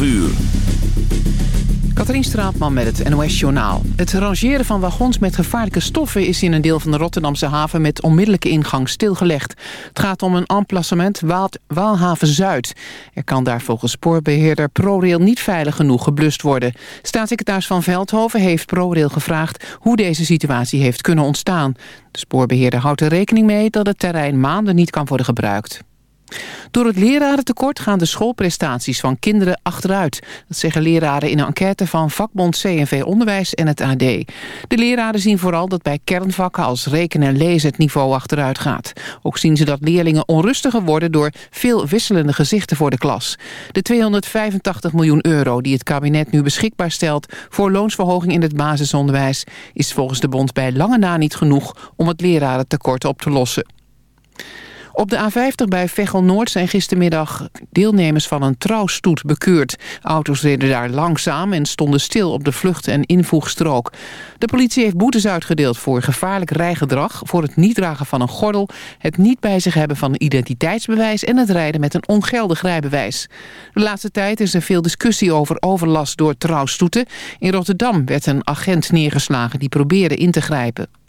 12 uur. Katrien Straatman met het NOS-journaal. Het rangeren van wagons met gevaarlijke stoffen... is in een deel van de Rotterdamse haven met onmiddellijke ingang stilgelegd. Het gaat om een emplacement Waalhaven-Zuid. Er kan daar volgens spoorbeheerder ProRail niet veilig genoeg geblust worden. Staatssecretaris Van Veldhoven heeft ProRail gevraagd... hoe deze situatie heeft kunnen ontstaan. De spoorbeheerder houdt er rekening mee dat het terrein maanden niet kan worden gebruikt. Door het lerarentekort gaan de schoolprestaties van kinderen achteruit. Dat zeggen leraren in een enquête van vakbond CNV Onderwijs en het AD. De leraren zien vooral dat bij kernvakken als rekenen en lezen het niveau achteruit gaat. Ook zien ze dat leerlingen onrustiger worden door veel wisselende gezichten voor de klas. De 285 miljoen euro die het kabinet nu beschikbaar stelt voor loonsverhoging in het basisonderwijs is volgens de bond bij lange na niet genoeg om het lerarentekort op te lossen. Op de A50 bij Veghel-Noord zijn gistermiddag deelnemers van een trouwstoet bekeurd. Auto's reden daar langzaam en stonden stil op de vlucht- en invoegstrook. De politie heeft boetes uitgedeeld voor gevaarlijk rijgedrag... voor het niet dragen van een gordel, het niet bij zich hebben van een identiteitsbewijs... en het rijden met een ongeldig rijbewijs. De laatste tijd is er veel discussie over overlast door trouwstoeten. In Rotterdam werd een agent neergeslagen die probeerde in te grijpen.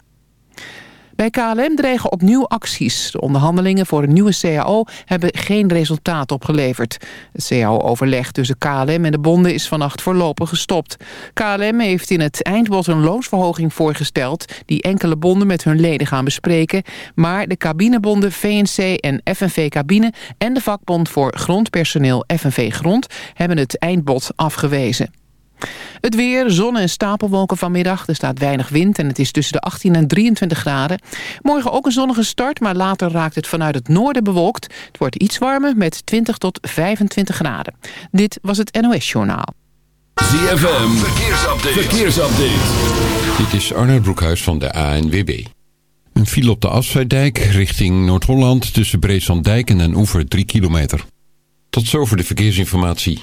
Bij KLM dreigen opnieuw acties. De onderhandelingen voor een nieuwe CAO hebben geen resultaat opgeleverd. Het CAO-overleg tussen KLM en de bonden is vannacht voorlopig gestopt. KLM heeft in het eindbod een loonsverhoging voorgesteld... die enkele bonden met hun leden gaan bespreken. Maar de cabinebonden VNC en FNV Cabine... en de vakbond voor grondpersoneel FNV Grond... hebben het eindbod afgewezen. Het weer, zon en stapelwolken vanmiddag. Er staat weinig wind en het is tussen de 18 en 23 graden. Morgen ook een zonnige start, maar later raakt het vanuit het noorden bewolkt. Het wordt iets warmer met 20 tot 25 graden. Dit was het NOS Journaal. ZFM, verkeersupdate. verkeersupdate. Dit is Arnold Broekhuis van de ANWB. Een file op de Afsluitdijk richting Noord-Holland tussen Breeslanddijk en Den Oever 3 kilometer. Tot zover de verkeersinformatie.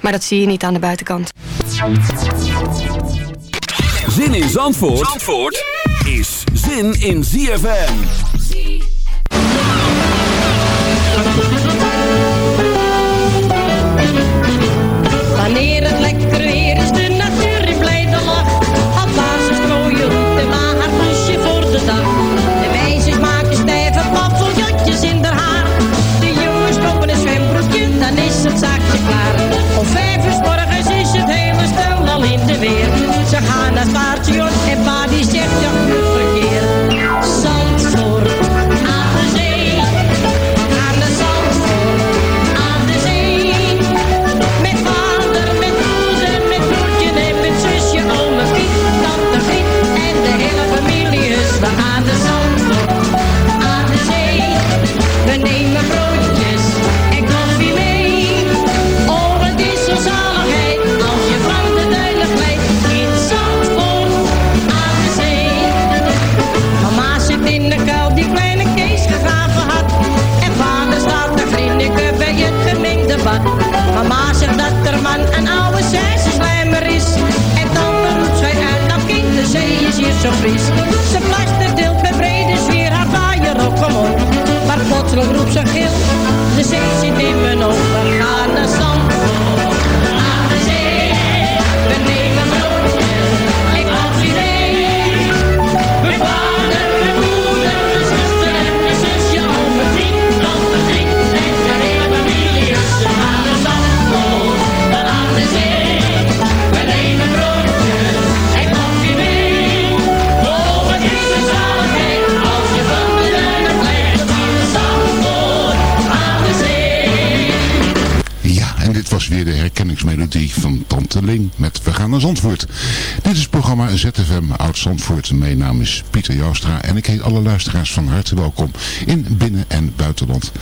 Maar dat zie je niet aan de buitenkant. Zin in Zandvoort, Zandvoort is zin in ZFM. Wanneer het lekker weer is, de natuur in blijde lach. Alpa's strooien roet en maar haar poesje voor de dag. De meisjes maken stijve paffeljotjes in haar haar. De jongens kopen een zwembroekje, dan is het zaakje klaar. Weer. Ze gaan naar Mama zegt dat er man een oude zijslijmer is. En dan roept zij uit, dat kind, de zee is hier zo fris. Ze plaster alle luisteraars van harte welkom in binnen- en buitenland.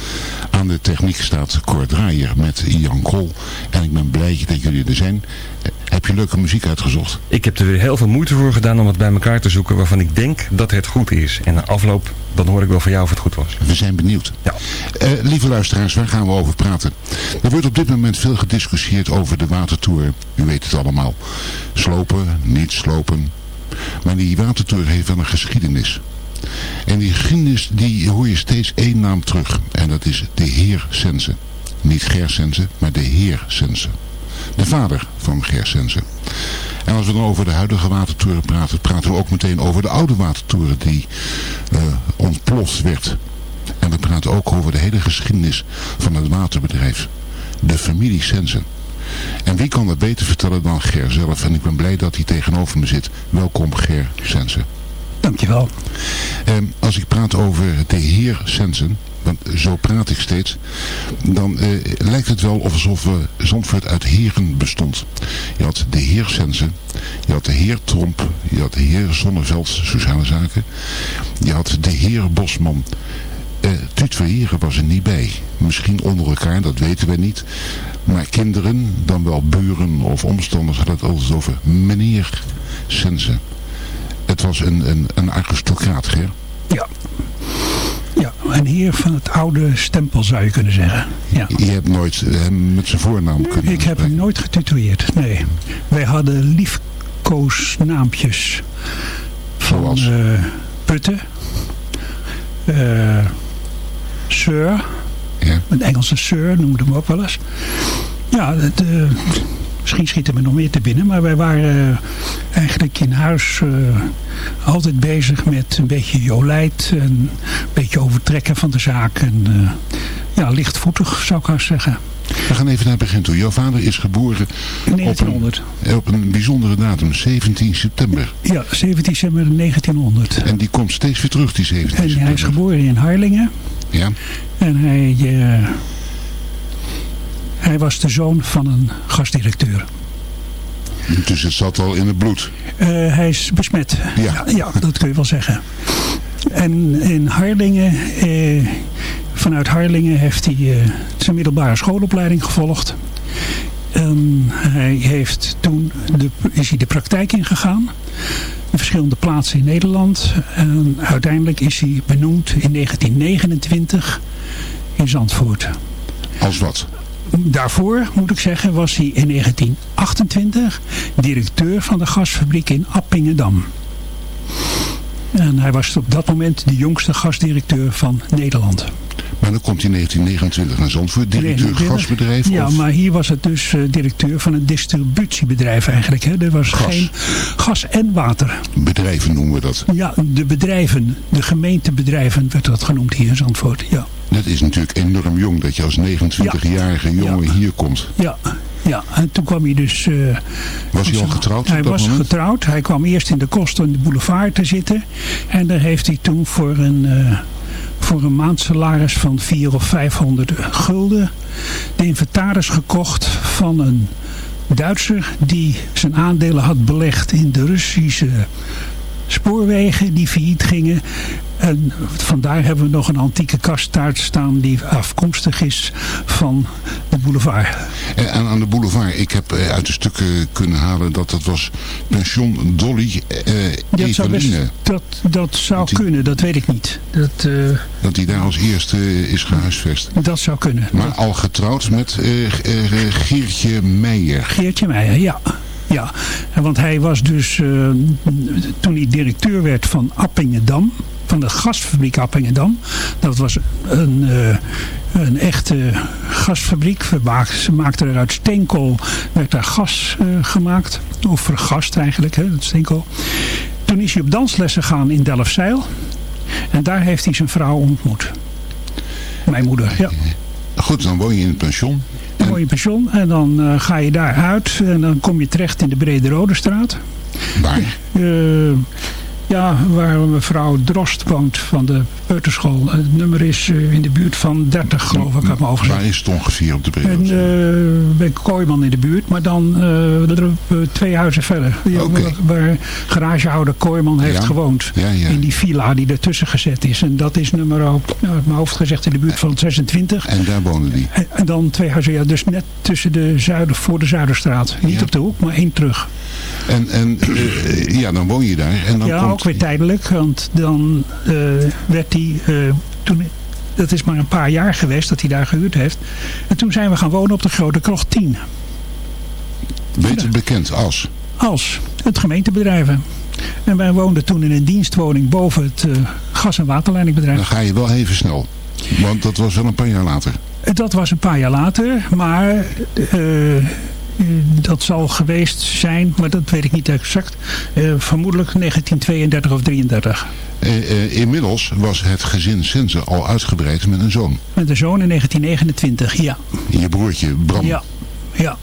Aan de techniek staat Cor Draaier met Jan Krol. En ik ben blij dat jullie er zijn. Eh, Heb je leuke muziek uitgezocht? Ik heb er weer heel veel moeite voor gedaan om het bij elkaar te zoeken waarvan ik denk dat het goed is. En na afloop, dan hoor ik wel van jou of het goed was. We zijn benieuwd. Ja. Eh, lieve luisteraars, waar gaan we over praten? Er wordt op dit moment veel gediscussieerd over de watertour. U weet het allemaal. Slopen, niet slopen. Maar die watertour heeft wel een geschiedenis. En die geschiedenis die hoor je steeds één naam terug. En dat is de heer Sense. Niet Ger Sense, maar de heer Sense. De vader van Ger Sense. En als we dan over de huidige watertoren praten, praten we ook meteen over de oude watertoren die eh, ontploft werd. En we praten ook over de hele geschiedenis van het waterbedrijf. De familie Sensen. En wie kan dat beter vertellen dan Ger zelf? En ik ben blij dat hij tegenover me zit. Welkom Ger Sensen. Dankjewel. Ehm, als ik praat over de heer Sensen, want zo praat ik steeds, dan eh, lijkt het wel alsof we Zandvoort uit heren bestond. Je had de heer Sensen, je had de heer Tromp, je had de heer Zonneveld, sociale zaken, je had de heer Bosman. Eh Tuut was er niet bij. Misschien onder elkaar, dat weten we niet. Maar kinderen, dan wel buren of omstanders, hadden het altijd over meneer Sensen. Het was een, een, een aristocraat, Ger. Ja. Ja, een heer van het oude stempel zou je kunnen zeggen. Ja. Je hebt nooit hem met zijn voornaam kunnen Ik heb hem nooit getitueerd, nee. Wij hadden liefkoosnaampjes. Van Zoals? eh, Putten. eh Sir. Ja. Een Engelse Sir noemde hem ook wel eens. Ja, het, eh, misschien schieten me nog meer te binnen. Maar wij waren eh, eigenlijk in huis eh, altijd bezig met een beetje jolijt. En een beetje overtrekken van de zaak. En eh, ja, lichtvoetig zou ik haast zeggen. We gaan even naar het begin toe. Jouw vader is geboren In 1900. Op, een, op een bijzondere datum, 17 september. Ja, 17 december 1900. En die komt steeds weer terug, die 17 En hij is september. geboren in Harlingen. Ja, En hij, hij was de zoon van een gastdirecteur. dus het zat al in het bloed. Eh, hij is besmet. Ja. ja, dat kun je wel zeggen. En in Harlingen, eh, vanuit Harlingen heeft hij eh, zijn middelbare schoolopleiding gevolgd. En hij heeft toen de, is hij de praktijk ingegaan. In verschillende plaatsen in Nederland. En uiteindelijk is hij benoemd in 1929 in Zandvoort. Als wat? Daarvoor, moet ik zeggen, was hij in 1928 directeur van de gasfabriek in Appingedam. En hij was op dat moment de jongste gasdirecteur van Nederland. Maar dan komt hij in 1929 naar Zandvoort, directeur 29. gasbedrijf. Ja, of, maar hier was het dus eh, directeur van een distributiebedrijf eigenlijk. Hè. Er was Gas. geen gas en water. bedrijven noemen we dat. Ja, de bedrijven, de gemeentebedrijven werd dat genoemd hier in Zandvoort. Ja, Dat is natuurlijk enorm jong dat je als 29-jarige jongen Ja. hier komt. ja, ja. En toen kwam hij dus... eh, Was hij al getrouwd Hij op dat was moment? getrouwd. Hij kwam eerst in de kosten in de boulevard te zitten. En daar heeft hij toen voor een, eh, voor een maandsalaris van 400 of 500 gulden. De inventaris gekocht van een Duitser die zijn aandelen had belegd in de Russische spoorwegen die failliet gingen. En vandaar hebben we nog een antieke kasttaart staan die afkomstig is van de boulevard. En aan, aan de boulevard, ik heb eh, uit de stukken kunnen halen dat dat was pension Dolly eh Dat zou, best, dat, dat zou Dat die- kunnen, dat weet ik niet. Dat, eh, Dat hij daar als eerste eh, is gehuisvest. dat zou kunnen. Maar al getrouwd met eh, eh, Geertje Meijer. Geertje Meijer, ja. Ja, want hij was dus, eh, toen hij directeur werd van Appingedam, van de gasfabriek Appingedam. Dat was een, eh, een echte gasfabriek. Ze maakten er uit steenkool, werd daar gas eh, gemaakt. Of vergast eigenlijk, hè, dat steenkool. Toen is hij op danslessen gegaan in Delfzijl. En daar heeft hij zijn vrouw ontmoet. Mijn moeder, ja. Goed, dan woon je in het pension. Word je pensioen en dan eh, ga je daar uit. En dan kom je terecht in de Brede Rode straat. Waar? Eh, Ja, waar mevrouw Drost woont van de peuterschool. Het nummer is eh, in de buurt van 30 geloof ik, uit mijn hoofd Waar is het ongeveer op de? En uh, bij Kooiman in de buurt, maar dan uh, twee huizen verder. Okay. Waar garagehouder Kooiman heeft Ja. gewoond. Ja, ja. In die villa die ertussen gezet is. En dat is nummer op, nou, uit mijn hoofd gezegd in de buurt van 26. En daar wonen die. En, en dan twee huizen, ja, dus net tussen de zuiden, voor de Zuiderstraat. Niet op de hoek, maar één terug. En, en eh, ja, dan woon je daar. En dan komt, ook weer tijdelijk. Want dan eh, werd hij... eh, toen, dat is maar een paar jaar geweest dat hij daar gehuurd heeft. En toen zijn we gaan wonen op de Grote Krocht 10. beter bekend als. Als het gemeentebedrijven. En wij woonden toen in een dienstwoning boven het eh, gas- en waterleidingbedrijf. Dan ga je wel even snel. Want dat was wel een paar jaar later. Dat was een paar jaar later, maar dat zal geweest zijn, maar dat weet ik niet exact. Eh, vermoedelijk 1932 of 33. Eh, eh, inmiddels was het gezin Sense al uitgebreid met een zoon. Met een zoon in 1929, ja. Je broertje Bram. Ja, ja.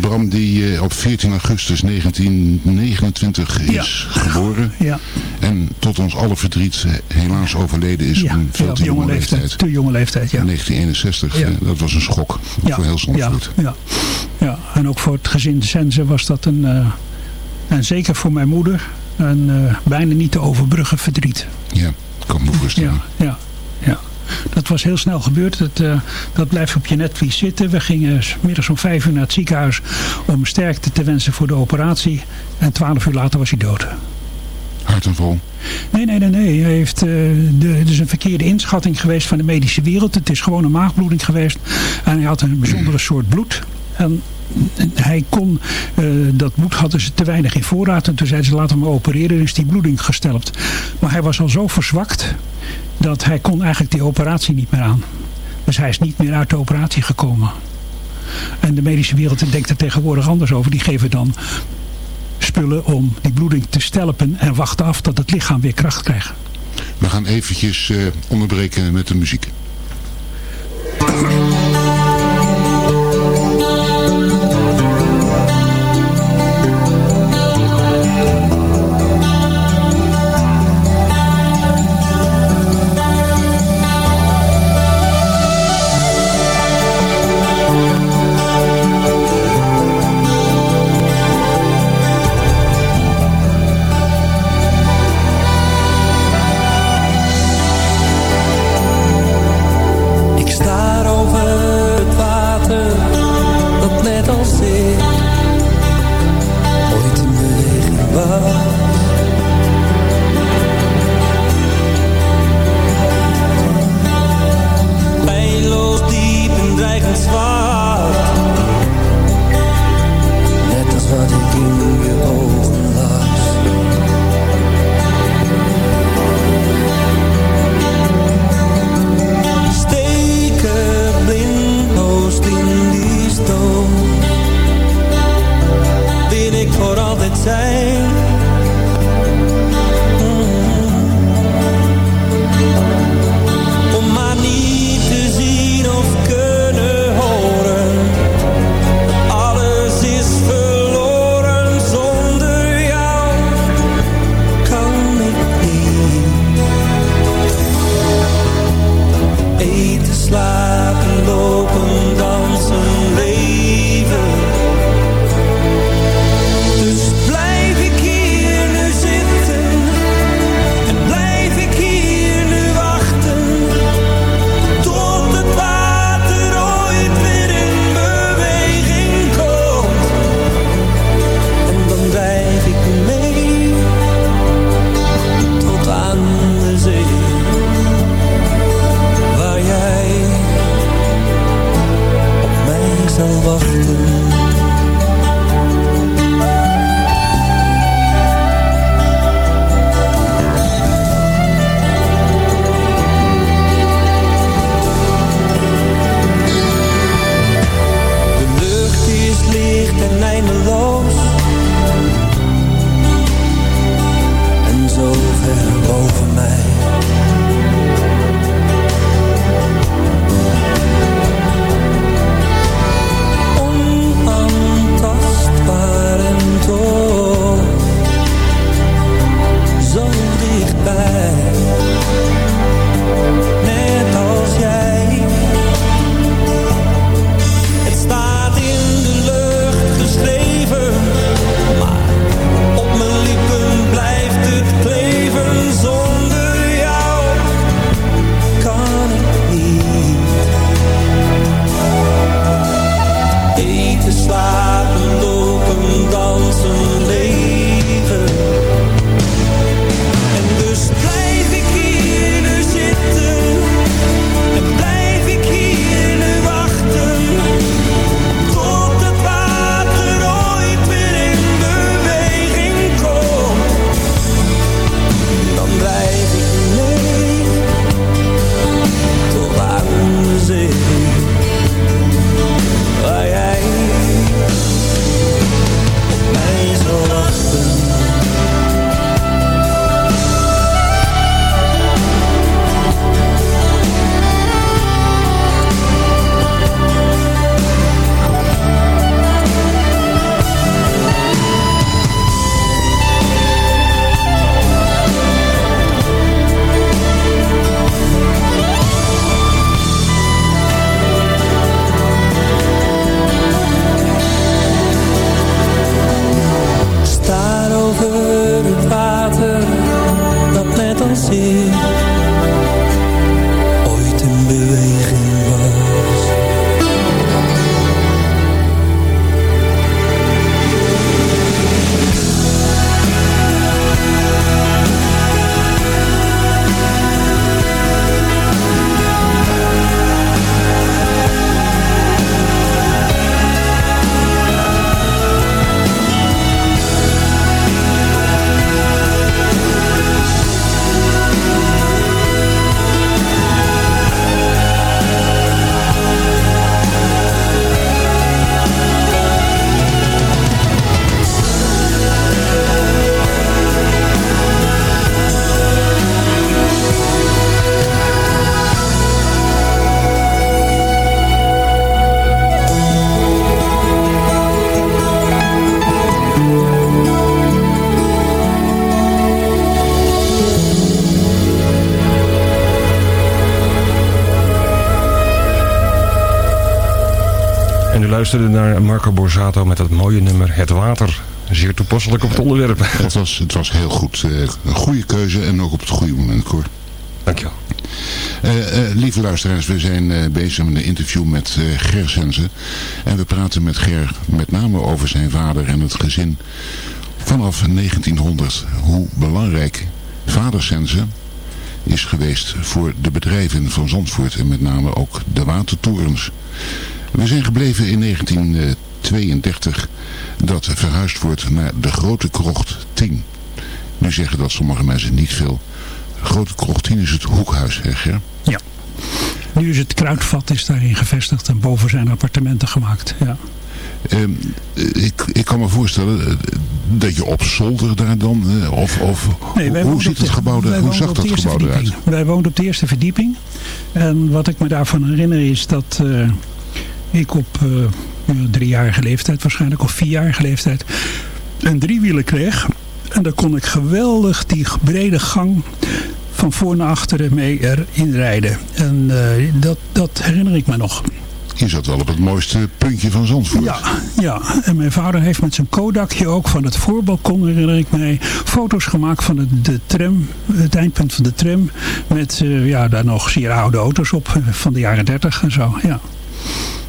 Bram die eh, op 14 augustus 1929 is geboren. Ja, En tot ons alle verdriet eh, helaas overleden is ja. een veel te jonge leeftijd. Te jonge leeftijd, ja. In 1961, Ja. eh, dat was een schok. Voor heel ja, Zandvoort. ja, ja. En ook voor het gezin Sense was dat een, en zeker voor mijn moeder, een bijna niet te overbruggen verdriet. Ja, kan me voorstellen. Ja, ja, ja. Dat was heel snel gebeurd. Dat, eh, dat blijft op je netvlies zitten. We gingen middags om vijf uur naar het ziekenhuis om sterkte te wensen voor de operatie. En twaalf uur later was hij dood. Hartaanval. Nee, nee, nee, nee. Hij heeft, eh, de, het is een verkeerde inschatting geweest van de medische wereld. Het is gewoon een maagbloeding geweest. En hij had een bijzondere soort bloed. En hij kon, eh, dat bloed hadden ze te weinig in voorraad. En toen zeiden ze laten we opereren. Dus die bloeding gesteld. Maar hij was al zo verzwakt dat hij kon eigenlijk die operatie niet meer aan. Dus hij is niet meer uit de operatie gekomen. En de medische wereld denkt er tegenwoordig anders over. Die geven dan spullen om die bloeding te stelpen en wachten af dat het lichaam weer kracht krijgt. We gaan eventjes eh, onderbreken met de muziek. Luisterde naar Marco Borsato met dat mooie nummer Het Water. Zeer toepasselijk op het onderwerp. Het was, het was heel goed. eh, een goede keuze en ook op het goede moment, Cor. Dankjewel. Eh, eh, lieve luisteraars, we zijn bezig met een interview met Ger Sense. En we praten met Ger met name over zijn vader en het gezin vanaf 1900. Hoe belangrijk vader Sense is geweest voor de bedrijven van Zandvoort en met name ook de watertorens. We zijn gebleven in 1932 dat verhuisd wordt naar de Grote Krocht 10. Nu zeggen dat sommige mensen niet veel. Grote Krocht 10 is het hoekhuis, hè Ger? Ja. Nu is het kruidvat is daarin gevestigd en boven zijn appartementen gemaakt. Ja. Ehm, ik, ik kan me voorstellen eh, dat je op zolder daar dan, eh, of, of Nee, hoe ziet het de- gebouw er, hoe zag dat gebouw eruit? Wij woonden op de eerste verdieping. En wat ik me daarvan herinner is dat eh, ik op eh, ja, driejarige leeftijd, waarschijnlijk of vierjarige leeftijd, een driewieler kreeg. En daar kon ik geweldig die brede gang van voor naar achteren mee erin rijden. En eh, dat, dat herinner ik me nog. Je zat wel op het mooiste puntje van Zandvoort. Ja, ja, en mijn vader heeft met zijn Kodakje ook van het voorbalkon, herinner ik mij, foto's gemaakt van de, de tram, het eindpunt van de tram. Met eh, ja, daar nog zeer oude auto's op van de jaren 30 en zo. Ja,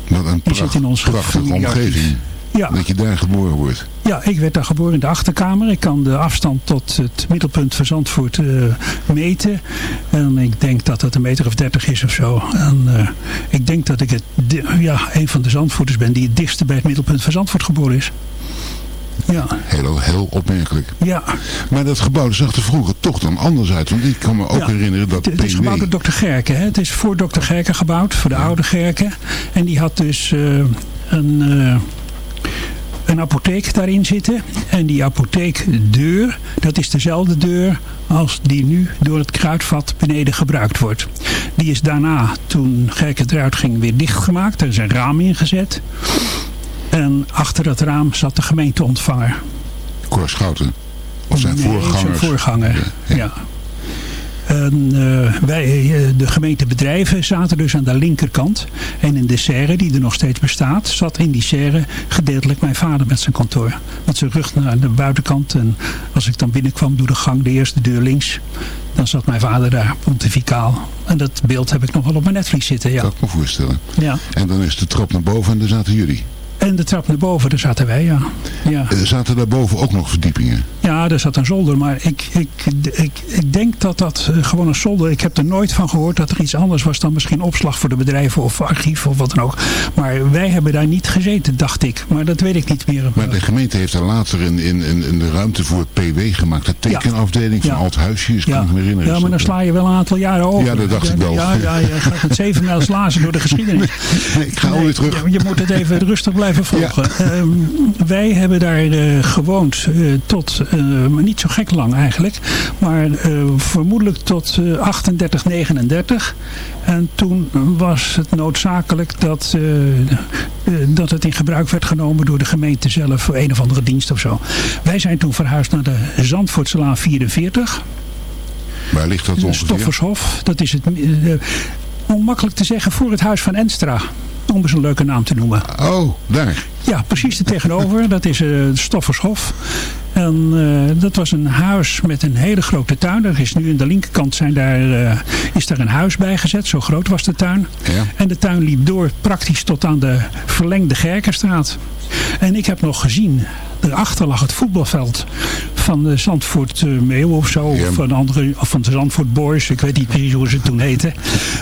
Wat een zit in ons prachtige omgeving. ja. Dat je daar geboren wordt. ja, ik werd daar geboren in de achterkamer. Ik kan de afstand tot het middelpunt van Zandvoort eh, meten. En ik denk dat dat een meter of dertig is of zo. En eh, ik denk dat ik het, ja, een van de Zandvoorters ben die het dichtste bij het middelpunt van Zandvoort geboren is. Ja, Heel, heel opmerkelijk. ja. Maar dat gebouw zag er vroeger toch dan anders uit. Want ik kan me ook Ja, herinneren dat Het, het is PW... gebouwd door dokter Gerken. Hè? Het is voor dokter Gerken gebouwd, voor de oude Gerken. En die had dus eh, een, eh, een apotheek daarin zitten. En die apotheekdeur, dat is dezelfde deur als die nu door het kruidvat beneden gebruikt wordt. Die is daarna, toen Gerken eruit ging, weer dichtgemaakt. Er is een raam ingezet. En achter dat raam zat de gemeenteontvanger. Cor Schouten. Of zijn Nee, voorgangers. zijn voorganger, ja. En, eh, wij, eh, de gemeentebedrijven zaten dus aan de linkerkant. En in de serre, die er nog steeds bestaat, zat in die serre gedeeltelijk mijn vader met zijn kantoor. Met zijn rug naar de buitenkant. En als ik dan binnenkwam door de gang, de eerste deur links, dan zat mijn vader daar pontificaal. En dat beeld heb ik nog wel op mijn netvlies zitten, ja. Dat kan ik me voorstellen. ja. En dan is de trap naar boven en daar zaten jullie. En de trap naar boven, daar zaten wij, ja. ja. Eh, zaten daarboven ook nog verdiepingen? Ja, er zat een zolder, maar ik, ik, ik, ik denk dat dat eh, gewoon een zolder... Ik heb er nooit van gehoord dat er iets anders was dan misschien opslag voor de bedrijven of archief of wat dan ook. Maar wij hebben daar niet gezeten, dacht ik. Maar dat weet ik niet meer. Maar de gemeente heeft daar later in, in, in, de ruimte voor het PW gemaakt. De tekenafdeling van Ja. Alt Huisjes, kan ja. ik me herinneren. ja, maar dan sla je wel een aantal jaren over. Ja, dat dacht ik wel. Ja, ja, je gaat met zeven mijl slazen door de geschiedenis. Nee, ik ga alweer terug. Je, je moet het even rustig blijven volgen. Ehm, wij hebben daar eh, gewoond eh, tot, eh, maar niet zo gek lang eigenlijk, maar eh, vermoedelijk tot eh, 38, 39. En toen was het noodzakelijk dat, eh, eh, dat het in gebruik werd genomen door de gemeente zelf voor een of andere dienst of zo. Wij zijn toen verhuisd naar de Zandvoortselaan 44. Waar ligt dat ongeveer? Stoffershof. Dat is het, eh, onmakkelijk te zeggen, voor het huis van Enstra. Om eens een leuke naam te noemen. Oh, daar. Ja, precies er tegenover. Dat is eh Stoffershof. En eh, dat was een huis met een hele grote tuin. Er is nu aan de linkerkant zijn daar, eh, is daar een huis bij gezet. Zo groot was de tuin. Ja. En de tuin liep door praktisch tot aan de verlengde Gerkenstraat. En ik heb nog gezien, daarachter lag het voetbalveld van de Zandvoort eh, Meeuw of zo. Ja. Of, van andere, of van de Zandvoort Boys. Ik weet niet precies hoe ze toen heten.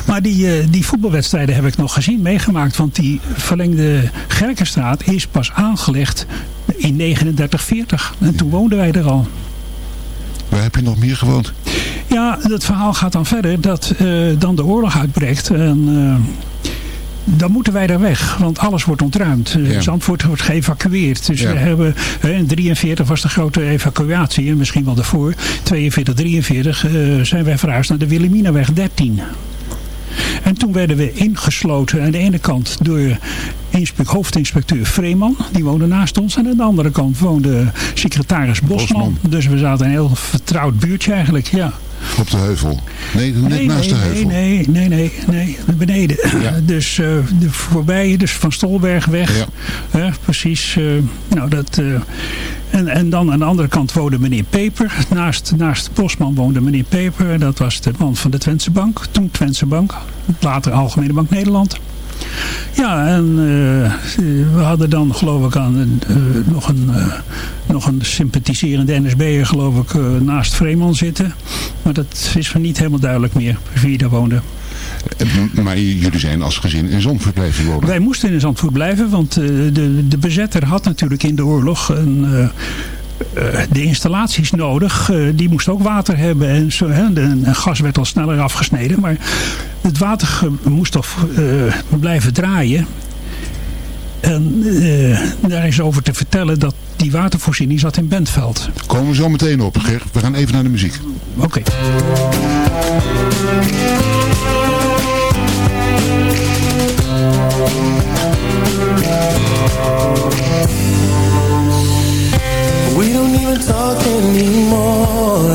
Maar die, eh, die voetbalwedstrijden heb ik nog gezien, meegemaakt. Want die verlengde Gerkenstraat is pas aangelegd in 3940. En toen woonden wij er al. Waar heb je nog meer gewoond? Ja, het verhaal gaat dan verder dat eh, dan de oorlog uitbreekt. En dan moeten wij daar weg, want alles wordt ontruimd. Eh, Ja. Zandvoort wordt geëvacueerd. Dus Ja. we hebben, in 43 was de grote evacuatie, en misschien wel daarvoor. 42, 43 eh, zijn wij verhuisd naar de Wilhelminaweg 13. En toen werden we ingesloten aan de ene kant door inspe- hoofdinspecteur Vreeman. Die woonde naast ons. En aan de andere kant woonde secretaris Bosman. Bosman. Dus we zaten in een heel vertrouwd buurtje eigenlijk. Ja. Op de heuvel? Nee, net nee, naast nee, de heuvel. Nee, nee, nee, nee, beneden. Dus uh, de voorbij, dus van Stolberg weg. Ja. Uh, precies. Uh, nou, dat... En, en dan aan de andere kant woonde meneer Peper. Naast, naast Bosman woonde meneer Peper. Dat was de man van de Twentse Bank. Toen Twentse Bank. Later Algemene Bank Nederland. Ja, en uh, we hadden dan geloof ik aan, uh, nog, een, uh, nog een sympathiserende NSB'er geloof ik naast Vreeman zitten. Maar dat is van niet helemaal duidelijk meer wie daar woonde. Maar jullie zijn als gezin in Zandvoort blijven wonen? Wij moesten in Zandvoort blijven, want de, de bezetter had natuurlijk in de oorlog een... Uh, de installaties nodig, uh, die moest ook water hebben. En, zo, hè, de, gas werd al sneller afgesneden. Maar het water moest toch uh, blijven draaien. En daar is over te vertellen dat die watervoorziening zat in Bentveld. Komen we zo meteen op, Ger. We gaan even naar de muziek. Oké. Okay. We don't even talk anymore.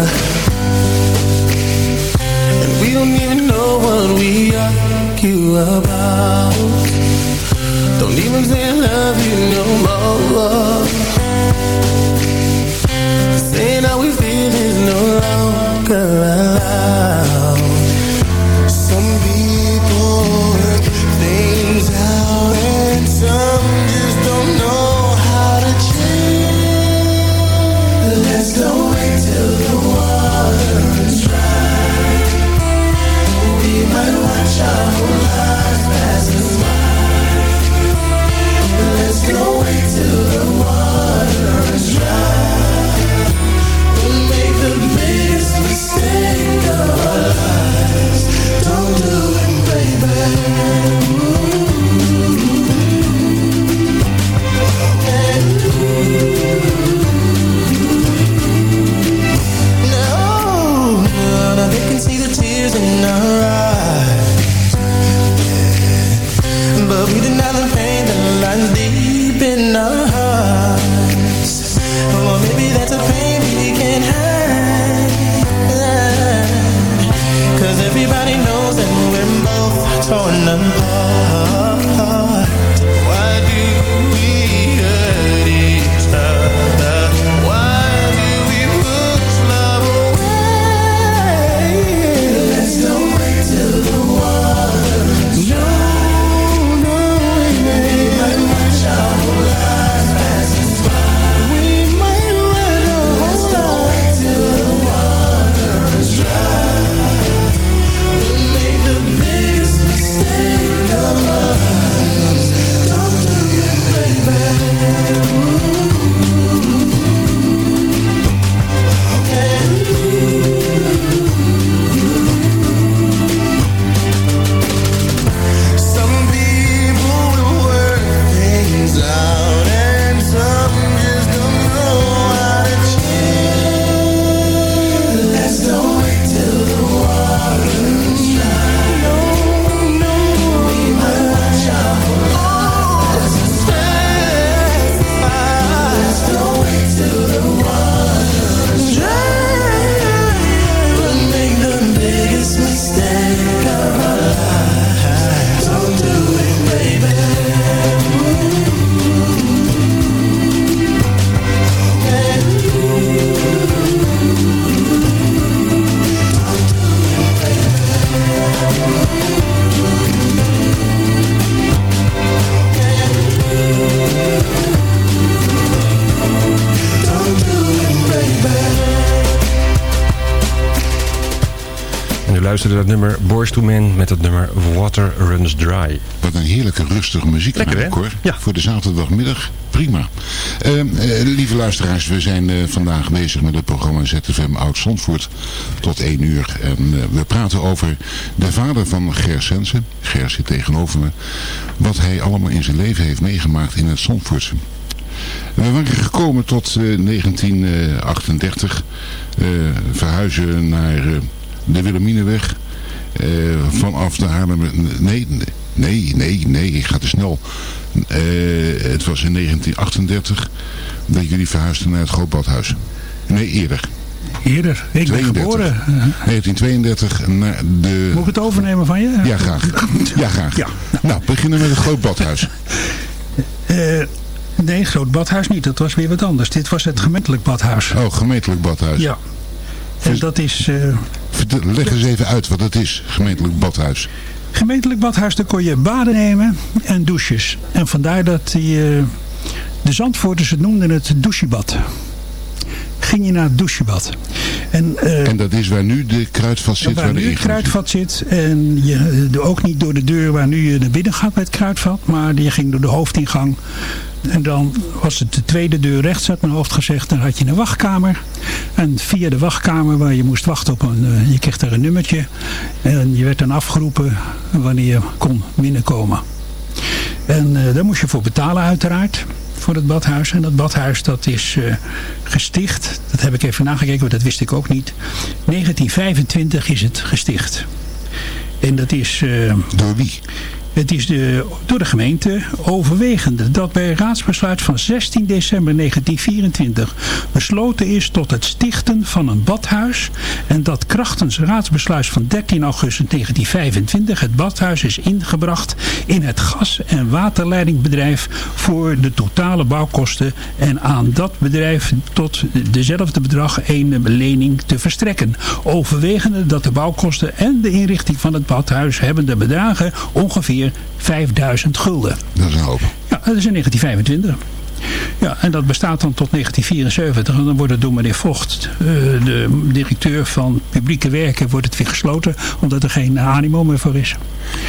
And we don't even know what we argue about. Don't even say I love you no more. Saying how we feel is no longer allowed Love. Luisterde het nummer Boys to Men met het nummer Water Runs Dry. Wat een heerlijke rustige muziek Lekker, hoor. Ja. Voor de zaterdagmiddag. Prima. Eh, eh, lieve luisteraars, we zijn eh, vandaag bezig met het programma ZFM Oud Zandvoort tot 1 uur. En eh, we praten over de vader van Ger Sensen. Ger zit tegenover me. Wat hij allemaal in zijn leven heeft meegemaakt in het Zandvoortse. We waren gekomen tot eh, 1938. eh, verhuizen naar de Willemineweg. Eh, vanaf de Haarlem... Nee, nee, nee, nee, ik ga te snel. Eh, het was in 1938 dat jullie verhuisden naar het Grootbadhuis. Nee, eerder. Eerder. Ik ben 32. geboren. 1932 naar de... Moet ik het overnemen van je? Ja, graag. Ja, graag. Ja. Nou, beginnen met het groot badhuis. Eh, nee, groot badhuis niet. Dat was weer wat anders. Dit was het gemeentelijk badhuis. Oh, gemeentelijk badhuis. Ja. En dat is... eh, Leg eens even uit wat het is, gemeentelijk badhuis. Gemeentelijk badhuis, daar kon je baden nemen en douches. En vandaar dat die, eh, de Zandvoorters het noemden het douchebad. Ging je naar het douchebad. En, eh, En dat is waar nu de kruidvat zit, waar waar nu het kruidvat zit. En je, de- ook niet door de deur waar nu je naar binnen gaat met het kruidvat. Maar je ging door de hoofdingang. En dan was het de tweede deur rechts, had mijn hoofd gezegd. Dan had je een wachtkamer. En via de wachtkamer waar je moest wachten op een... eh, je kreeg daar een nummertje. En je werd dan afgeroepen wanneer je kon binnenkomen. En eh, daar moest je voor betalen uiteraard. Voor het badhuis. En dat badhuis dat is eh, gesticht. Dat heb ik even nagekeken, want dat wist ik ook niet. 1925 is het gesticht. En dat is... eh, Door wie? Het is de, door de gemeente overwegende dat bij raadsbesluit van 16 december 1924 besloten is tot het stichten van een badhuis en dat krachtens raadsbesluit van 13 augustus 1925 het badhuis is ingebracht in het gas- en waterleidingbedrijf voor de totale bouwkosten en aan dat bedrijf tot dezelfde bedrag een lening te verstrekken. Overwegende dat de bouwkosten en de inrichting van het badhuis hebben de bedragen ongeveer 5000 gulden. Dat is een hoop. Ja, dat is in 1925. Ja, en dat bestaat dan tot 1974. En dan wordt het door meneer Vocht, eh, de directeur van publieke werken, wordt het weer gesloten. Omdat er geen animo meer voor is.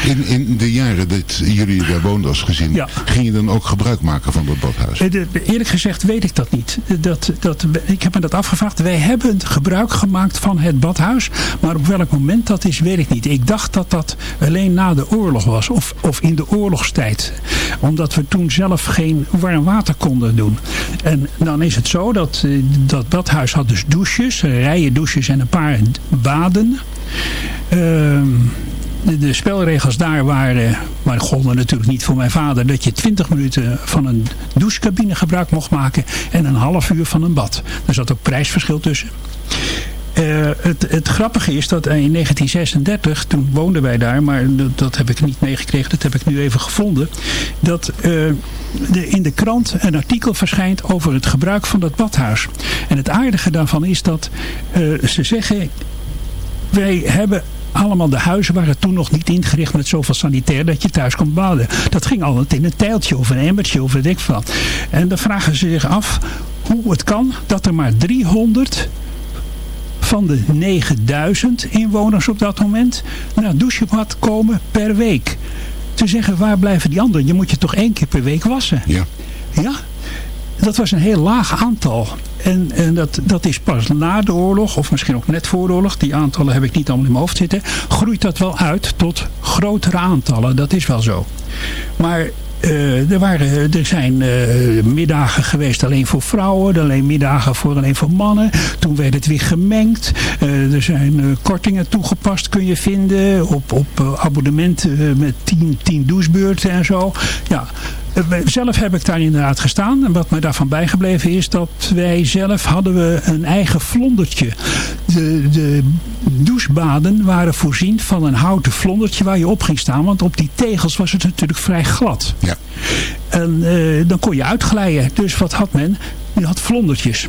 In, in de jaren dat jullie daar woonden als gezin, Ja. ging je dan ook gebruik maken van dat badhuis? Eh, Eerlijk gezegd weet ik dat niet. Dat, dat, ik heb me dat afgevraagd. Wij hebben gebruik gemaakt van het badhuis. Maar op welk moment dat is, weet ik niet. Ik dacht dat dat alleen na de oorlog was. Of, of in de oorlogstijd. Omdat we toen zelf geen warm water konden doen. En dan is het zo dat eh, dat badhuis had dus douches. Rijen douches en een paar baden. Ehm de, spelregels daar waren, maar golden natuurlijk niet voor mijn vader, dat je 20 minuten van een douchecabine gebruik mocht maken en een half uur van een bad. Er zat ook prijsverschil tussen. Eh, het, het grappige is dat in 1936, toen woonden wij daar, maar dat, heb ik niet meegekregen, dat heb ik nu even gevonden, dat eh, de, in de krant een artikel verschijnt over het gebruik van dat badhuis. En het aardige daarvan is dat eh, ze zeggen, wij hebben allemaal de huizen waren toen nog niet ingericht met zoveel sanitair dat je thuis kon baden. Dat ging altijd in een tijltje of een emmertje of weet ik. En dan vragen ze zich af hoe het kan dat er maar 300 van de 9000 inwoners op dat moment naar douchebad komen per week. Ze zeggen waar blijven die anderen? Je moet je toch één keer per week wassen? Ja. Ja, dat was een heel laag aantal. En, en dat, dat is pas na de oorlog, of misschien ook net voor de oorlog, die aantallen heb ik niet allemaal in mijn hoofd zitten, groeit dat wel uit tot grotere aantallen. Dat is wel zo. Maar eh, er, waren, er zijn eh, middagen geweest alleen voor vrouwen, alleen middagen voor alleen voor mannen. Toen werd het weer gemengd. Eh, er zijn eh, kortingen toegepast, kun je vinden, op, op eh, abonnementen eh, met 10 10 douchebeurten en zo. Ja, eh, Zelf heb ik daar inderdaad gestaan. En wat mij daarvan bijgebleven is dat wij zelf hadden we een eigen vlondertje. De, de douchebaden waren voorzien van een houten vlondertje waar je op ging staan. Want op die tegels was het natuurlijk vrij glad. Ja. En eh, dan kon je uitglijden. Dus wat had men? Je had vlondertjes.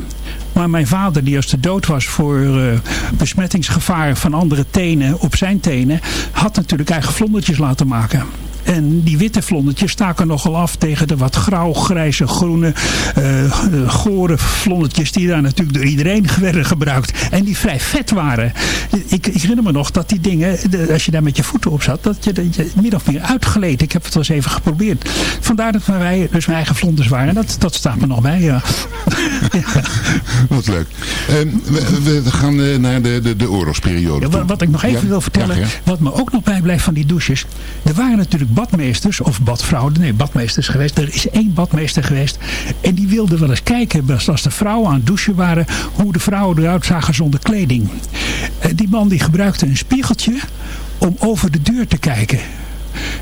Maar mijn vader, die als de dood was voor eh, besmettingsgevaar van andere tenen op zijn tenen, had natuurlijk eigen vlondertjes laten maken. En die witte vlondertjes staken nogal af tegen de wat grauw, grijze, groene, eh, gore vlondertjes die daar natuurlijk door iedereen werden gebruikt. En die vrij vet waren. Ik, ik herinner me nog dat die dingen, de- als je daar met je voeten op zat, dat je, dat je min of meer uitgleed. Ik heb het wel eens even geprobeerd. Vandaar dat wij dus mijn eigen vlonders waren. Dat, dat staat me nog bij, ja. Wat leuk. Ehm, we, we gaan eh, naar de, de, de oorlogsperiode. Ja, wa- wat ik nog even Ja, wil vertellen, wat me ook nog bijblijft van die douches. Er waren natuurlijk badmeesters of badvrouwen, nee badmeesters geweest. Er is één badmeester geweest en die wilde wel eens kijken als- de vrouwen aan het douchen waren, hoe de vrouwen eruit zagen zonder kleding. Eh, Die man die gebruikte een spiegeltje om over de deur te kijken.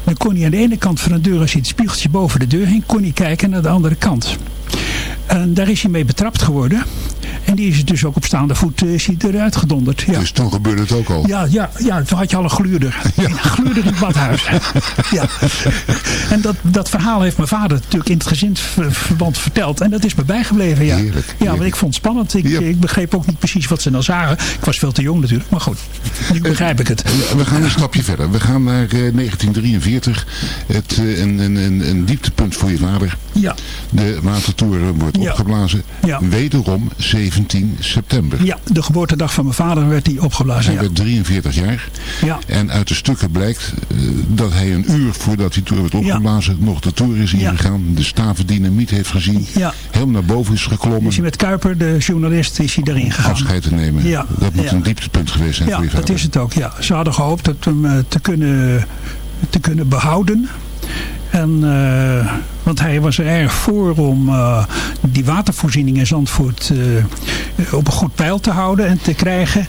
Dan kon hij aan de ene kant van de deur, als hij het spiegeltje boven de deur hing, kon hij kijken naar de andere kant. En daar is hij mee betrapt geworden. En die is dus ook op staande voet eh, eruit gedonderd. Ja. Dus toen gebeurde het ook al. Ja, ja, ja, toen had je al een gluurder. Een gluurder in het badhuis. ja. En dat, dat verhaal heeft mijn vader natuurlijk in het gezinsverband verteld. En dat is me bijgebleven, ja. Heerlijk, Ja, want ik vond het spannend. Ik, ik begreep ook niet precies wat ze nou zagen. Ik was veel te jong natuurlijk, maar goed. Nu begrijp ik het. We gaan een stapje verder. We gaan naar eh, 1943. Het, eh, een, een, een, een dieptepunt voor je vader. Ja. De watertoren wordt Ja. opgeblazen. Ja. Wederom 17 september. Ja, de geboortedag van mijn vader werd die opgeblazen. Hij Ja. werd 43 jaar. Ja. En uit de stukken blijkt eh, dat hij een uur voordat die toer werd opgeblazen nog de toer is ingegaan. De staven dynamiet heeft gezien. Ja. Helemaal naar boven is geklommen. Is hij met Kuiper, de journalist, is hij daarin gegaan. Afscheid te nemen. Ja. Dat moet Ja. een dieptepunt geweest zijn Ja, voor je dat vader. is het ook. Ja. Ze hadden gehoopt dat hem eh, te kunnen, te kunnen behouden. En, eh, want hij was er erg voor om eh, die watervoorziening in Zandvoort eh, op een goed peil te houden en te krijgen.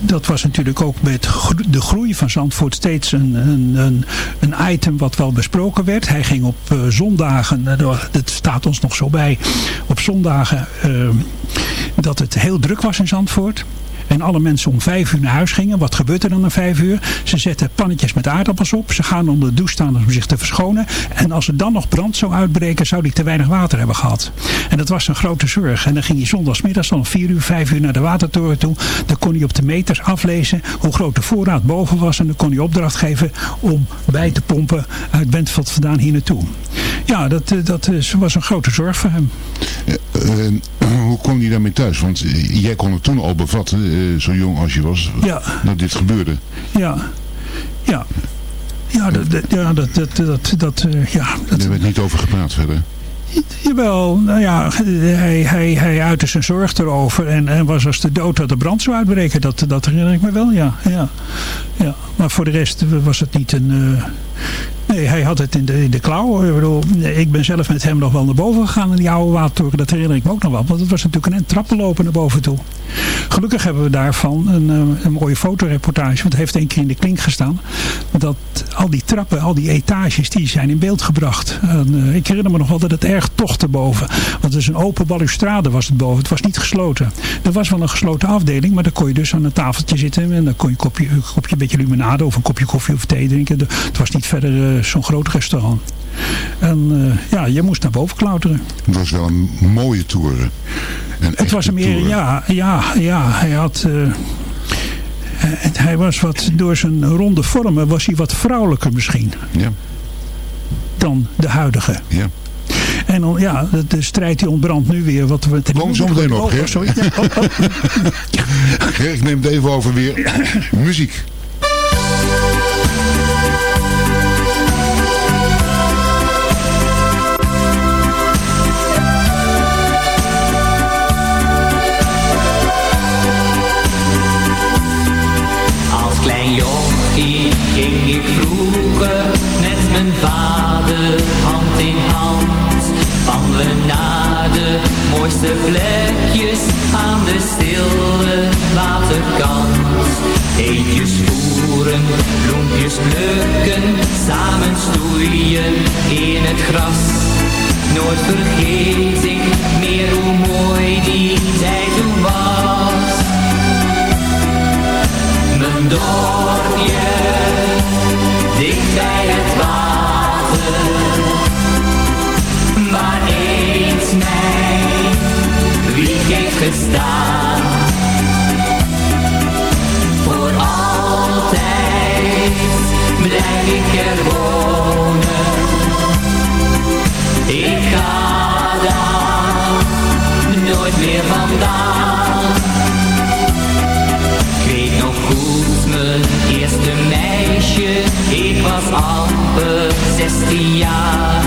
Dat was natuurlijk ook met de groei van Zandvoort steeds een, een, een, een item wat wel besproken werd. Hij ging op zondagen, dat staat ons nog zo bij, op zondagen dat het heel druk was in Zandvoort. En alle mensen om vijf uur naar huis gingen. Wat gebeurt er dan om vijf uur? Ze zetten pannetjes met aardappels op. Ze gaan onder de douche staan om zich te verschonen. En als er dan nog brand zou uitbreken, zou die te weinig water hebben gehad. En dat was een grote zorg. En dan ging hij zondagsmiddags om vier uur, vijf uur naar de watertoren toe. Dan kon hij op de meters aflezen hoe groot de voorraad boven was. En dan kon hij opdracht geven om bij te pompen uit Bentveld vandaan hier naartoe. Ja, dat, eh, dat was een grote zorg voor hem. Eh, eh, hoe kwam hij daarmee thuis? Want jij kon het toen al bevatten, eh, zo jong als je was, Ja. dat dit gebeurde. Ja, ja. Ja, dat, dat, ja, dat, dat, dat, dat, eh, ja, dat, Er werd niet over gepraat verder. Jawel, nou ja, hij, hij, hij uitte zijn zorg erover en, en was als de dood dat de brand zou uitbreken. Dat, dat herinner ik me wel, ja. ja, ja. Maar voor de rest was het niet een... eh, nee, hij had het in de, in de klauw. Ik, bedoel, ik ben zelf met hem nog wel naar boven gegaan in die oude watertoren. Dat herinner ik me ook nog wel. Want het was natuurlijk een trappen lopen naar boven toe. Gelukkig hebben we daarvan een, eh, een mooie fotoreportage. Want het heeft één keer in de klink gestaan. Dat al die trappen, al die etages, die zijn in beeld gebracht. En, eh, ik herinner me nog wel dat het erg tocht erboven. Want het is een open balustrade was het boven. Het was niet gesloten. Er was wel een gesloten afdeling. Maar dan kon je dus aan een tafeltje zitten. En dan kon je een kopje, een kopje een beetje limonade of een kopje koffie of thee drinken. Het was niet verder eh, zo'n groot restaurant. En eh, ja, je moest naar boven klauteren. Het was wel een mooie. Een Het was hem meer, ja, ja, ja, hij had... eh, hij- was wat, door zijn ronde vormen was hij wat vrouwelijker misschien Ja, dan de huidige. ja. En dan, ja, de, strijd die ontbrandt nu weer. Wat we Kom zo meteen nog, ik neem het even over weer. Muziek. Mijn vader hand in hand. We naar de mooiste plekjes aan de stille waterkant. Eetjes voeren, bloempjes plukken, samen stoeien in het gras. Nooit vergeet ik meer hoe mooi die tijd toen was. Mijn dorpje, dicht bij het waar eens mijn wieg heeft gestaan. Voor altijd blijf ik er wonen. Amper 16 jaar.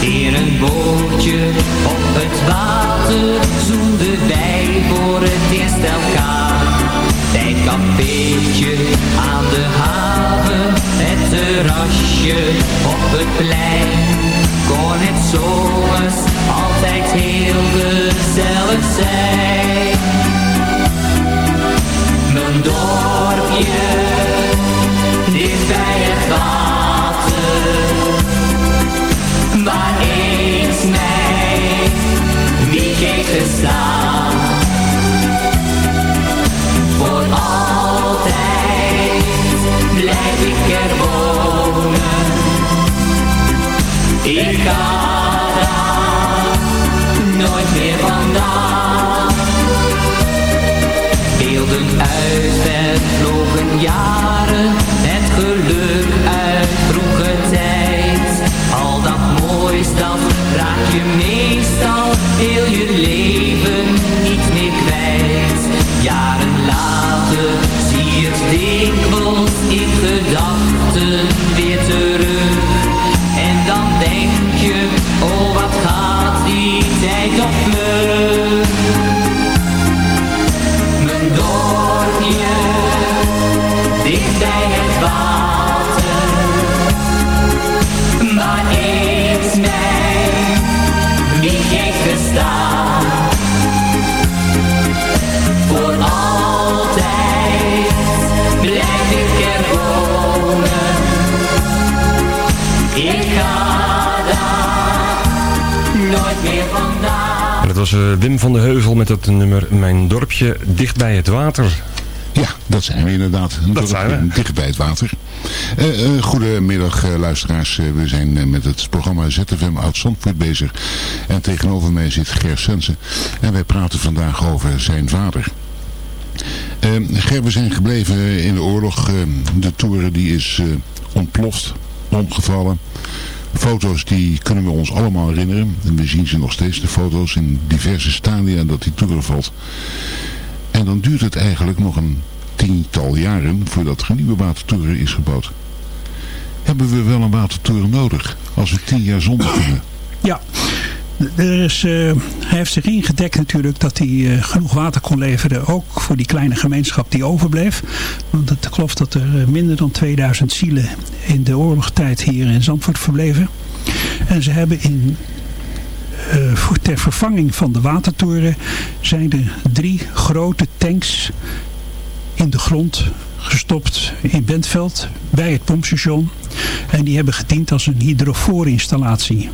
In een bootje op het water zoenden wij voor het eerst elkaar. Bij het aan de haven, het terrasje op het plein. Kon het zomers altijd heel gezellig zijn. Mijn dorpje, dicht bij het water, maar eens mij, wie geeft het staan? Voor altijd blijf ik er wonen. Ik ga daar nooit meer vandaan. Beelden uit vervlogen jaren, het geluk je meestal heel je leven niet meer kwijt. Jaren later zie je het dikwijls in gedachten weer terug. En dan denk je, oh wat gaat die tijd toch vlug. Mijn dorpje, dicht bij het water. Was eh, Wim van de Heuvel met het nummer Mijn dorpje dicht bij het water. Ja, dat zijn we inderdaad. Dat zijn we. Dicht bij het water. Eh, eh, goedemiddag luisteraars. We zijn met het programma ZFM Oud Zandvoort bezig. En tegenover mij zit Ger Sensen. En wij praten vandaag over zijn vader. Eh, Ger, we zijn gebleven in de oorlog. Eh, de toeren die is ontploft, omgevallen. Foto's die kunnen we ons allemaal herinneren. En we zien ze nog steeds, de foto's in diverse stadia dat die toeren valt. En dan duurt het eigenlijk nog een tiental jaren voordat er een nieuwe is gebouwd. Hebben we wel een watertoren nodig als we tien jaar zonder kunnen? Ja, er is, eh, hij heeft zich ingedekt natuurlijk dat hij eh, genoeg water kon leveren. Ook voor die kleine gemeenschap die overbleef. Want het klopt dat er eh, minder dan 2000 zielen in de oorlogstijd hier in Zandvoort verbleven. En ze hebben in, voor, ter vervanging van de watertoren zijn er drie grote tanks in de grond gestopt in Bentveld bij het pompstation. En die hebben gediend als een hydrofoorinstallatie.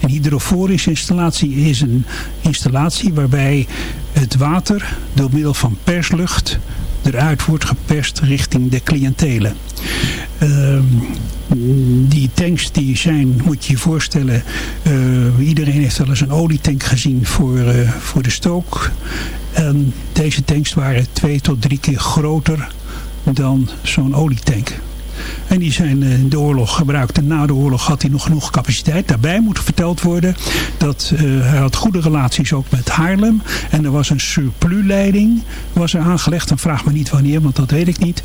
Een hydrofoorinstallatie is een installatie waarbij het water door middel van perslucht eruit wordt geperst richting de cliëntelen. Ehm, die tanks die zijn, moet je je voorstellen, eh, iedereen heeft wel eens een olietank gezien voor, eh, voor de stook. En deze tanks waren twee tot drie keer groter dan zo'n olietank. En die zijn eh, in de oorlog gebruikt. En na de oorlog had hij nog genoeg capaciteit. Daarbij moet verteld worden dat eh, hij had goede relaties ook met Haarlem. En er was een surplusleiding was er aangelegd. En vraag me niet wanneer, want dat weet ik niet.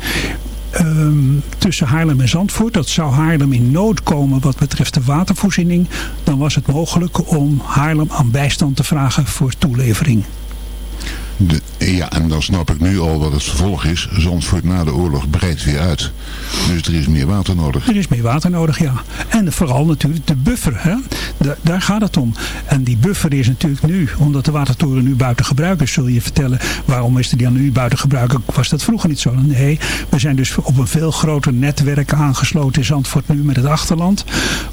Ehm, tussen Haarlem en Zandvoort. Dat zou Haarlem in nood komen wat betreft de watervoorziening. Dan was het mogelijk om Haarlem aan bijstand te vragen voor toelevering. Ja, en dan snap ik nu al wat het vervolg is. Zandvoort na de oorlog breidt weer uit. Dus er is meer water nodig. Er is meer water nodig, ja. En vooral natuurlijk de buffer. Hè? Da- daar gaat het om. En die buffer is natuurlijk nu, omdat de watertoren nu buiten gebruik is, zul je vertellen, waarom is die dan nu buiten gebruik? Was dat vroeger niet zo? Nee, we zijn dus op een veel groter netwerk aangesloten in Zandvoort nu met het achterland.